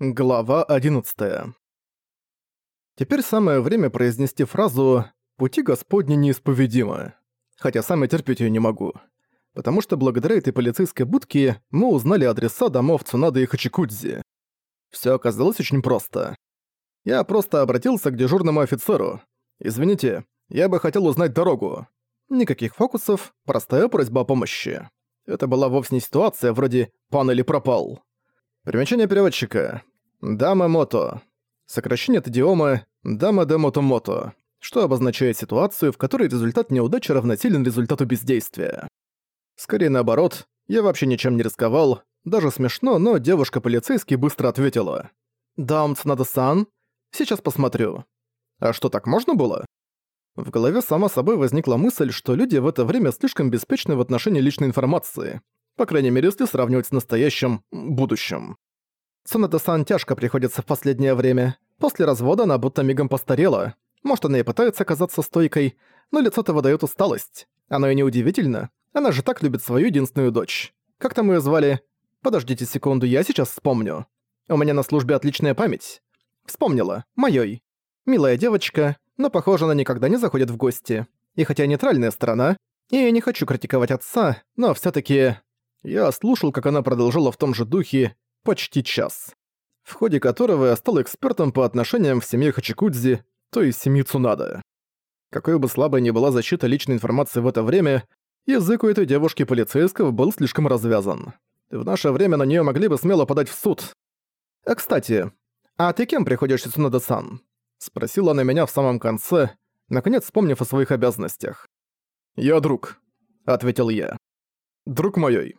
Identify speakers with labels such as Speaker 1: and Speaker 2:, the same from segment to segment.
Speaker 1: Глава 11 Теперь самое время произнести фразу «Пути Господни неисповедимы», хотя сам я терпеть её не могу. Потому что благодаря этой полицейской будке мы узнали адреса домов Цунады и Хачикудзи. Всё оказалось очень просто. Я просто обратился к дежурному офицеру. «Извините, я бы хотел узнать дорогу». Никаких фокусов, простая просьба о помощи. Это была вовсе не ситуация вроде «пан или пропал». Примечание переводчика. Дама Мото. Сокращение от идиомы «Дама де Мото-Мото», что обозначает ситуацию, в которой результат неудачи равносилен результату бездействия. Скорее наоборот, я вообще ничем не рисковал, даже смешно, но девушка-полицейский быстро ответила. «Дам Цунада-сан, сейчас посмотрю». А что, так можно было? В голове сама собой возникла мысль, что люди в это время слишком беспечны в отношении личной информации, по крайней мере, если сравнивать с настоящим будущим. Цунада-сан тяжко приходится в последнее время. После развода она будто мигом постарела. Может, она и пытается казаться стойкой, но лицо-то выдаёт усталость. Оно и неудивительно. Она же так любит свою единственную дочь. Как там её звали? Подождите секунду, я сейчас вспомню. У меня на службе отличная память. Вспомнила. Моёй. Милая девочка, но, похоже, она никогда не заходит в гости. И хотя нейтральная сторона, и я не хочу критиковать отца, но всё-таки... Я слушал, как она продолжила в том же духе почти час, в ходе которого я стал экспертом по отношениям в семье Хачикудзи, то есть семьи Цунада. Какой бы слабой ни была защита личной информации в это время, язык у этой девушки полицейского был слишком развязан. В наше время на нее могли бы смело подать в суд. «А кстати, а ты кем приходишься Цунада-сан?» Спросила она меня в самом конце, наконец вспомнив о своих обязанностях. «Я друг», — ответил я. «Друг моёй.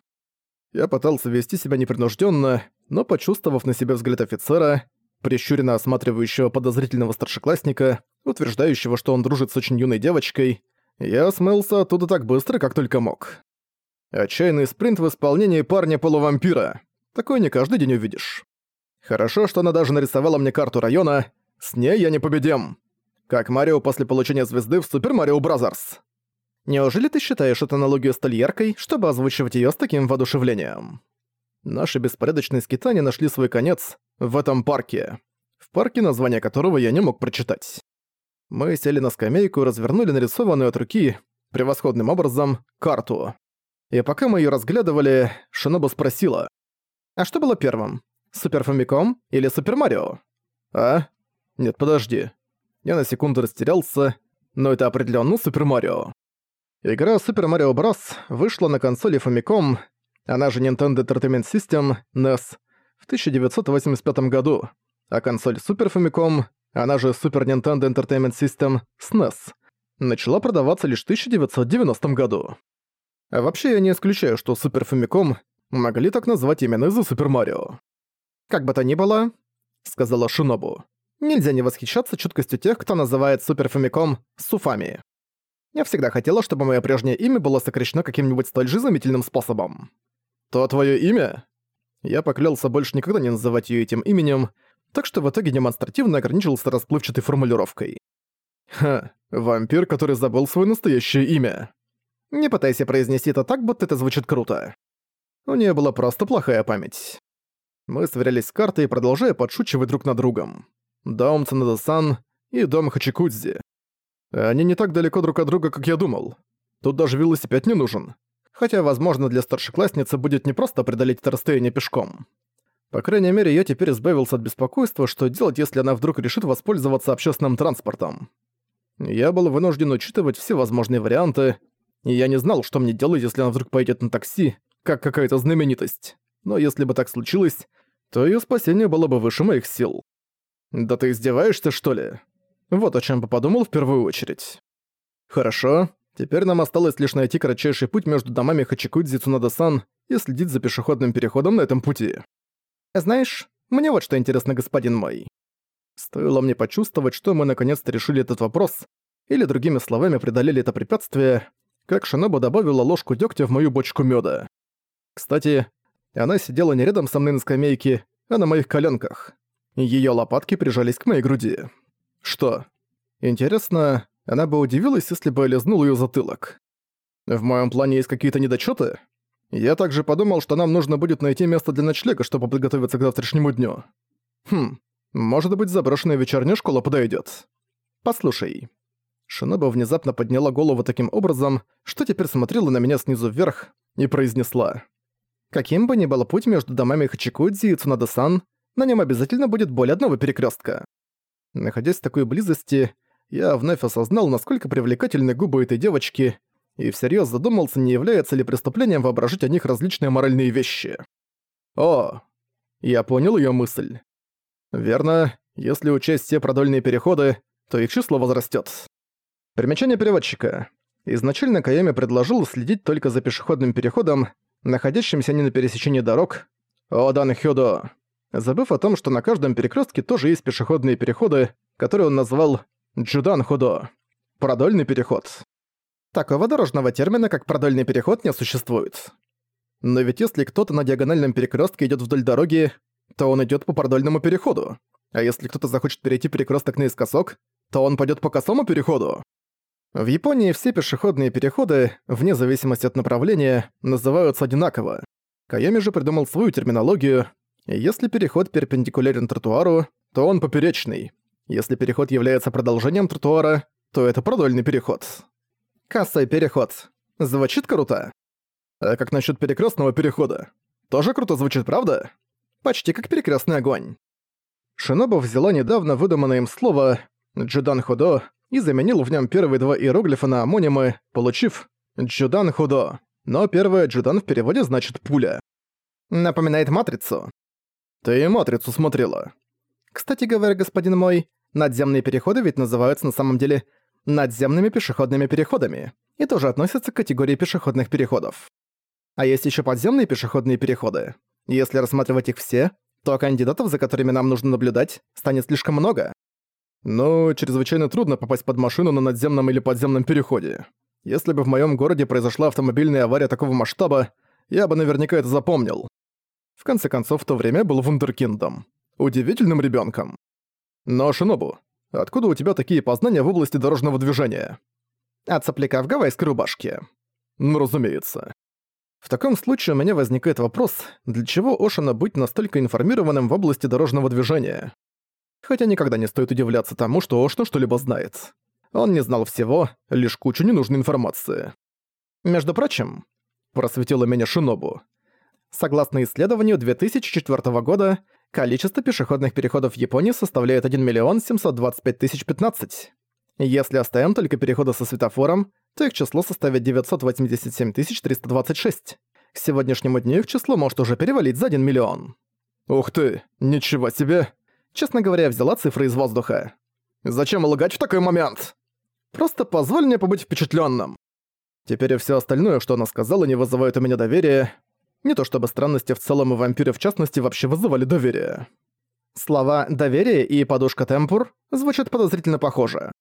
Speaker 1: Я пытался вести себя непринужденно, но, почувствовав на себе взгляд офицера, прищуренно осматривающего подозрительного старшеклассника, утверждающего, что он дружит с очень юной девочкой, я смылся оттуда так быстро, как только мог. Отчаянный спринт в исполнении парня-полувампира. Такой не каждый день увидишь. Хорошо, что она даже нарисовала мне карту района. С ней я непобедим. Как Марио после получения звезды в Super Mario Brothers. Неужели ты считаешь эту аналогию столь яркой, чтобы озвучивать её с таким воодушевлением? Наши беспорядочные скитания нашли свой конец в этом парке. В парке, название которого я не мог прочитать. Мы сели на скамейку и развернули нарисованную от руки, превосходным образом, карту. И пока мы её разглядывали, Шинобу спросила. «А что было первым? Супер Фамиком или Супер Марио?» «А? Нет, подожди». Я на секунду растерялся, но это определённо Супер Марио. Игра Super Mario Bros. вышла на консоли Famicom, она же Nintendo Entertainment System, NES, в 1985 году, а консоль Super Famicom, она же Super Nintendo Entertainment System, SNES, начала продаваться лишь в 1990 году. А вообще я не исключаю, что Super Famicom могли так назвать именно из-за Super Mario. «Как бы то ни было», — сказала Шинобу, — «нельзя не восхищаться чуткостью тех, кто называет Super Famicom суфами». Я всегда хотела, чтобы моё прежнее имя было сокращено каким-нибудь столь же заметительным способом. То твоё имя? Я поклялся больше никогда не называть её этим именем, так что в итоге демонстративно ограничился расплывчатой формулировкой. Ха, вампир, который забыл своё настоящее имя. Не пытайся произнести это так, будто это звучит круто. У неё была просто плохая память. Мы сверялись с картой, продолжая подшучивать друг над другом. Дом Цанада-сан и дом Хачикудзи. Они не так далеко друг от друга, как я думал. Тут даже велосипед не нужен. Хотя, возможно, для старшеклассницы будет непросто преодолеть это расстояние пешком. По крайней мере, я теперь избавился от беспокойства, что делать, если она вдруг решит воспользоваться общественным транспортом. Я был вынужден учитывать все возможные варианты, и я не знал, что мне делать, если она вдруг поедет на такси, как какая-то знаменитость. Но если бы так случилось, то её спасение было бы выше моих сил. «Да ты издеваешься, что ли?» Вот о чем бы подумал в первую очередь. Хорошо, теперь нам осталось лишь найти кратчайший путь между домами Хачикудзи и Цунада-сан и следить за пешеходным переходом на этом пути. Знаешь, мне вот что интересно, господин мой. Стоило мне почувствовать, что мы наконец-то решили этот вопрос, или другими словами преодолели это препятствие, как Шинобу добавила ложку дегтя в мою бочку меда. Кстати, она сидела не рядом со мной на скамейке, а на моих коленках. Ее лопатки прижались к моей груди. Что? Интересно, она бы удивилась, если бы лизнул её затылок. В моем плане есть какие-то недочёты? Я также подумал, что нам нужно будет найти место для ночлега, чтобы подготовиться к завтрашнему дню. Хм, может быть, заброшенная вечерняя школа подойдет. Послушай. Шиноба внезапно подняла голову таким образом, что теперь смотрела на меня снизу вверх и произнесла. Каким бы ни был путь между домами Хачикудзи и Цунада-сан, на нем обязательно будет более одного перекрестка. Находясь в такой близости, я вновь осознал, насколько привлекательны губы этой девочки, и всерьез задумался, не является ли преступлением воображать о них различные моральные вещи. О, я понял ее мысль. Верно, если учесть все продольные переходы, то их число возрастет. Примечание переводчика. Изначально Кайоми предложил следить только за пешеходным переходом, находящимся не на пересечении дорог, Одан Хёдо, забыв о том, что на каждом перекрестке тоже есть пешеходные переходы, которые он назвал Джудан Худо – продольный переход. Такого дорожного термина, как продольный переход, не существует. Но ведь если кто-то на диагональном перекрестке идет вдоль дороги, то он идет по продольному переходу. А если кто-то захочет перейти перекресток наискосок, то он пойдет по косому переходу. В Японии все пешеходные переходы, вне зависимости от направления, называются одинаково. Кайоми же придумал свою терминологию. Если переход перпендикулярен тротуару, то он поперечный. Если переход является продолжением тротуара, то это продольный переход. Косой переход. Звучит круто. А как насчет перекрестного перехода? Тоже круто звучит, правда? Почти как перекрестный огонь. Шиноба взяла недавно выдуманное им слово «джудан худо» и заменил в нем первые два иероглифа на амонимы, получив «джудан худо». Но первое «джудан» в переводе значит «пуля». Напоминает «матрицу». Ты «матрицу» смотрела. Кстати говоря, господин мой, надземные переходы ведь называются на самом деле надземными пешеходными переходами и тоже относятся к категории пешеходных переходов. А есть еще подземные пешеходные переходы. Если рассматривать их все, то кандидатов, за которыми нам нужно наблюдать, станет слишком много. Но чрезвычайно трудно попасть под машину на надземном или подземном переходе. Если бы в моем городе произошла автомобильная авария такого масштаба, я бы наверняка это запомнил. В конце концов, в то время был вундеркиндом. Удивительным ребенком. Но, Шинобу, откуда у тебя такие познания в области дорожного движения? От сопляка в гавайской рубашке. Ну, разумеется. В таком случае у меня возникает вопрос, для чего Ошина быть настолько информированным в области дорожного движения? Хотя никогда не стоит удивляться тому, что Ошна что-либо знает. Он не знал всего, лишь кучу ненужной информации. Между прочим, просветила меня Шинобу. Согласно исследованию 2004 года, количество пешеходных переходов в Японии составляет 1 миллион 725 тысяч 15. Если оставим только переходы со светофором, то их число составит 987 326. К сегодняшнему дню их число может уже перевалить за 1 миллион. Ух ты, ничего себе. Честно говоря, я взяла цифры из воздуха. Зачем лгать в такой момент? Просто позволь мне побыть впечатлённым. Теперь и всё остальное, что она сказала, не вызывает у меня доверия. Не то чтобы странности в целом и вампиры в частности вообще вызывали доверие. Слова «доверие» и «подушка темпур» звучат подозрительно похоже.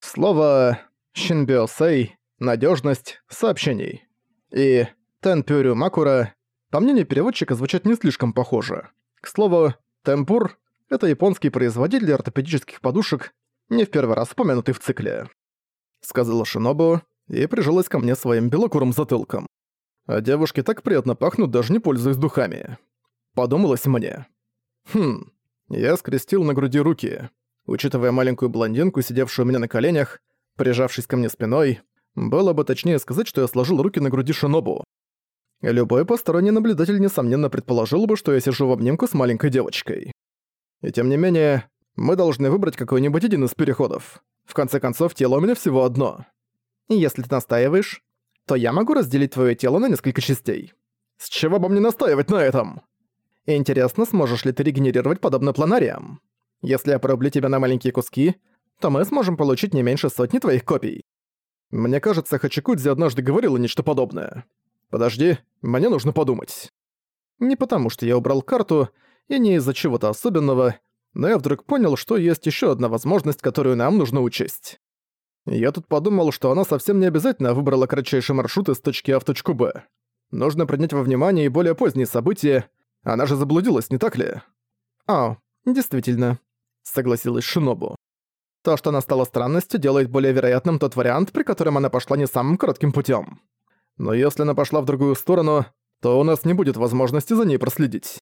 Speaker 1: Слово «шинбиосей» — «надёжность» сообщений. И «тенпюрю макура» по мнению переводчика звучат не слишком похоже. К слову, «темпур» — это японский производитель ортопедических подушек, не в первый раз упомянутый в цикле. Сказала Шинобу и прижалась ко мне своим белокурым затылком. А девушки так приятно пахнут, даже не пользуясь духами. Подумалось мне. Хм, я скрестил на груди руки. Учитывая маленькую блондинку, сидевшую у меня на коленях, прижавшись ко мне спиной, было бы точнее сказать, что я сложил руки на груди Шинобу. Любой посторонний наблюдатель, несомненно, предположил бы, что я сижу в обнимку с маленькой девочкой. И тем не менее, мы должны выбрать какой-нибудь один из переходов. В конце концов, тело у меня всего одно. Если ты настаиваешь, то я могу разделить твое тело на несколько частей. С чего бы мне настаивать на этом? Интересно, сможешь ли ты регенерировать подобно планариям? Если я пороблю тебя на маленькие куски, то мы сможем получить не меньше сотни твоих копий. Мне кажется, Хачикудзи однажды говорила нечто подобное. Подожди, мне нужно подумать. Не потому, что я убрал карту, и не из-за чего-то особенного, но я вдруг понял, что есть еще одна возможность, которую нам нужно учесть. Я тут подумал, что она совсем не обязательно выбрала кратчайший маршрут из точки А в точку Б. Нужно принять во внимание и более поздние события. Она же заблудилась, не так ли? А, действительно согласилась Шинобу. То, что она стала странностью, делает более вероятным тот вариант, при котором она пошла не самым коротким путем. Но если она пошла в другую сторону, то у нас не будет возможности за ней проследить.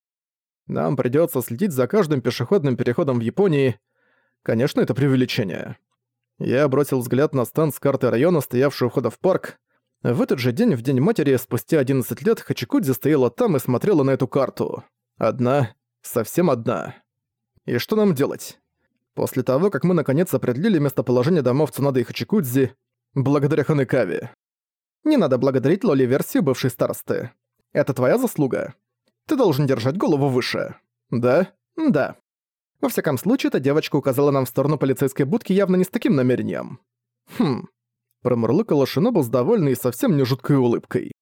Speaker 1: Нам придётся следить за каждым пешеходным переходом в Японии. Конечно, это преувеличение. Я бросил взгляд на стенд с картой района, стоявший у входа в парк. В этот же день, в День матери, спустя 11 лет, Хачикудзи стояла там и смотрела на эту карту. Одна, совсем одна. И что нам делать? После того, как мы наконец определили местоположение домов Цунады и Хачикудзи, благодаря Ханекаве. Не надо благодарить Лоли-версию бывшей старосты. Это твоя заслуга. Ты должен держать голову выше. Да? Да. Во всяком случае, эта девочка указала нам в сторону полицейской будки явно не с таким намерением. Хм. Промурлыкала Шинобу с довольной и совсем не жуткой улыбкой.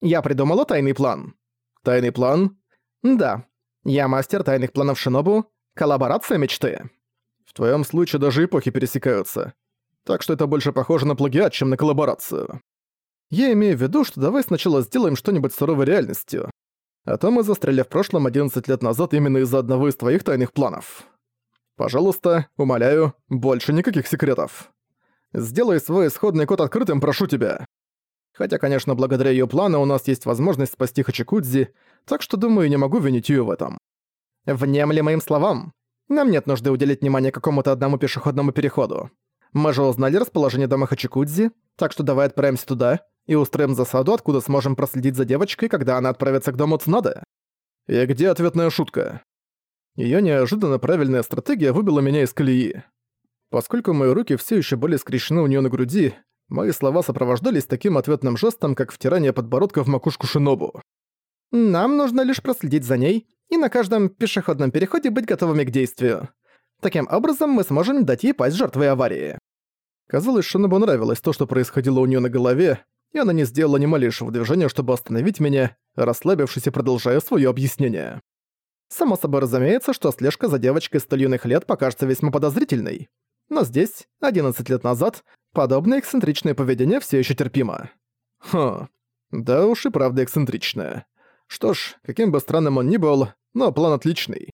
Speaker 1: Я придумала тайный план. Тайный план? Да. Я мастер тайных планов Шинобу. Коллаборация мечты. В твоем случае даже эпохи пересекаются. Так что это больше похоже на плагиат, чем на коллаборацию. Я имею в виду, что давай сначала сделаем что-нибудь суровой реальностью. А то мы застряли в прошлом 11 лет назад именно из-за одного из твоих тайных планов. Пожалуйста, умоляю, больше никаких секретов. Сделай свой исходный код открытым, прошу тебя. Хотя, конечно, благодаря её плану у нас есть возможность спасти Хачикудзи, так что, думаю, не могу винить её в этом. Внемли моим словам. Нам нет нужды уделить внимание какому-то одному пешеходному переходу. Мы же узнали расположение дома Хачикудзи, так что давай отправимся туда и устроим засаду, откуда сможем проследить за девочкой, когда она отправится к дому Цунады. И где ответная шутка? Её неожиданно правильная стратегия выбила меня из колеи. Поскольку мои руки все еще были скрещены у неё на груди, мои слова сопровождались таким ответным жестом, как втирание подбородка в макушку Шинобу. «Нам нужно лишь проследить за ней и на каждом пешеходном переходе быть готовыми к действию. Таким образом, мы сможем дать ей пасть жертвой аварии». Казалось, Шинобу нравилось то, что происходило у неё на голове, и она не сделала ни малейшего движения, чтобы остановить меня, расслабившись и продолжая своё объяснение. Само собой разумеется, что слежка за девочкой столь юных лет покажется весьма подозрительной. Но здесь, 11 лет назад, подобное эксцентричное поведение все еще терпимо. Хм, да уж и правда эксцентричное. Что ж, каким бы странным он ни был, но план отличный.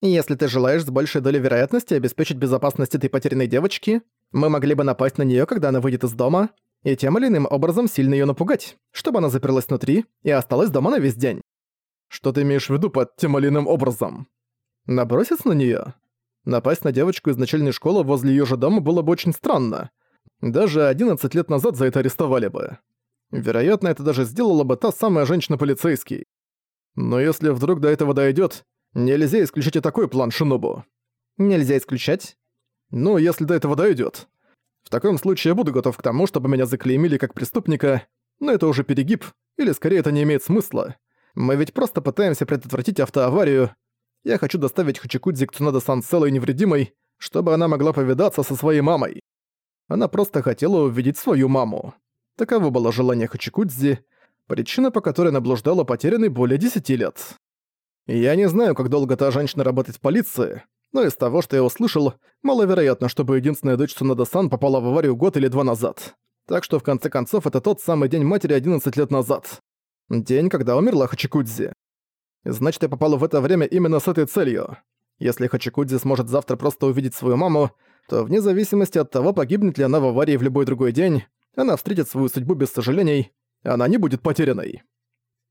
Speaker 1: Если ты желаешь с большей долей вероятности обеспечить безопасность этой потерянной девочки, мы могли бы напасть на нее, когда она выйдет из дома, и тем или иным образом сильно ее напугать, чтобы она заперлась внутри и осталась дома на весь день. Что ты имеешь в виду под тем или иным образом? Наброситься на нее? Напасть на девочку из начальной школы возле ее же дома было бы очень странно. Даже 11 лет назад за это арестовали бы. Вероятно, это даже сделала бы та самая женщина-полицейский. Но если вдруг до этого дойдет, нельзя исключить и такой план Шинобу. Нельзя исключать? Ну, если до этого дойдет. В таком случае я буду готов к тому, чтобы меня заклеймили как преступника, но это уже перегиб, или скорее это не имеет смысла. Мы ведь просто пытаемся предотвратить автоаварию. Я хочу доставить Хачикудзи к Цунада-сан целой и невредимой, чтобы она могла повидаться со своей мамой. Она просто хотела увидеть свою маму. Таково было желание Хачикудзи, причина, по которой она блуждала потерянной более десяти лет. Я не знаю, как долго та женщина работает в полиции, но из того, что я услышал, маловероятно, чтобы единственная дочь Цунада-сан попала в аварию год или два назад. Так что в конце концов это тот самый день матери 11 лет назад. День, когда умерла Хачикудзи. Значит, я попала в это время именно с этой целью. Если Хачикудзи сможет завтра просто увидеть свою маму, то вне зависимости от того, погибнет ли она в аварии в любой другой день, она встретит свою судьбу без сожалений, она не будет потерянной.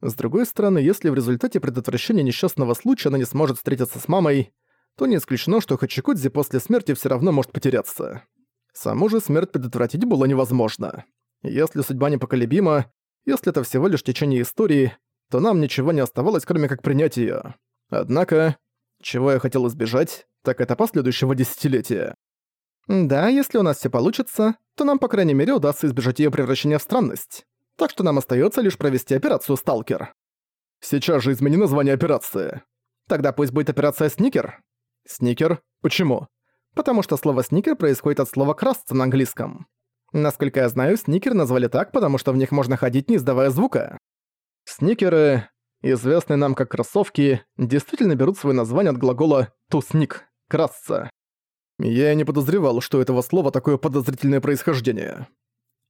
Speaker 1: С другой стороны, если в результате предотвращения несчастного случая она не сможет встретиться с мамой, то не исключено, что Хачикудзи после смерти все равно может потеряться. Саму же смерть предотвратить было невозможно. Если судьба непоколебима, если это всего лишь течение истории, то нам ничего не оставалось, кроме как принять её. Однако, чего я хотел избежать, так это последующего десятилетия. Да, если у нас все получится, то нам, по крайней мере, удастся избежать её превращения в странность. Так что нам остается лишь провести операцию «Сталкер». Сейчас же измени название операции. Тогда пусть будет операция «Сникер». Сникер? Почему? Потому что слово «сникер» происходит от слова «красться» на английском. Насколько я знаю, сникер назвали так, потому что в них можно ходить, не издавая звука. Сникеры, известные нам как кроссовки, действительно берут свое название от глагола «to sneak» — «красться». Я не подозревал, что у этого слова такое подозрительное происхождение.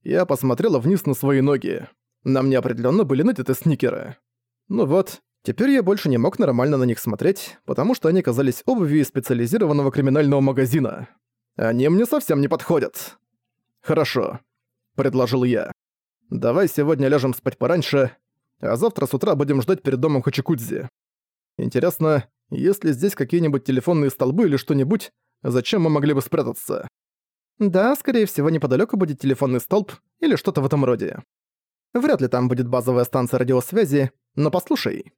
Speaker 1: Я посмотрела вниз на свои ноги. На мне определенно были надеты сникеры. Ну вот, теперь я больше не мог нормально на них смотреть, потому что они казались обувью из специализированного криминального магазина. Они мне совсем не подходят. «Хорошо», — предложил я. «Давай сегодня ляжем спать пораньше, а завтра с утра будем ждать перед домом Хачикудзи. Интересно, есть ли здесь какие-нибудь телефонные столбы или что-нибудь, зачем мы могли бы спрятаться? Да, скорее всего, неподалеку будет телефонный столб или что-то в этом роде. Вряд ли там будет базовая станция радиосвязи, но послушай,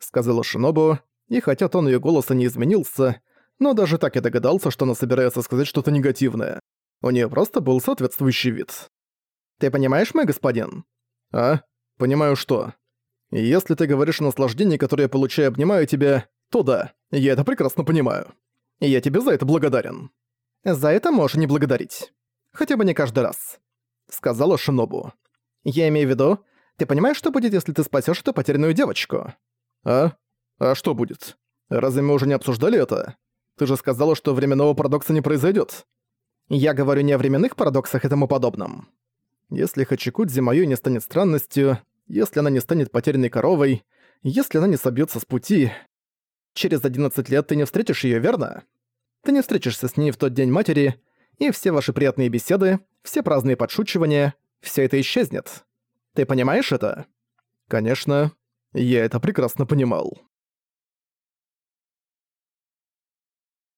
Speaker 1: сказала Шинобу, и хотя тон ее голоса не изменился, но даже так я догадался, что она собирается сказать что-то негативное. У нее просто был соответствующий вид. «Ты понимаешь, мой господин?» «А? Понимаю что?» «Если ты говоришь о наслаждении, которое я получаю, обнимаю тебя, то да, я это прекрасно понимаю. И я тебе за это благодарен». «За это можешь не благодарить. Хотя бы не каждый раз», — сказала Шинобу. «Я имею в виду, ты понимаешь, что будет, если ты спасешь эту потерянную девочку?» «А? А что будет? Разве мы уже не обсуждали это? Ты же сказала, что временного парадокса не произойдет. Я говорю не о временных парадоксах и тому подобном. Если Хачикудзи моё не станет странностью, если она не станет потерянной коровой, если она не собьется с пути... Через 11 лет ты не встретишь ее, верно? Ты не встретишься с ней в тот день матери, и все ваши приятные беседы, все праздные подшучивания, все это исчезнет. Ты понимаешь это? Конечно, я это прекрасно понимал.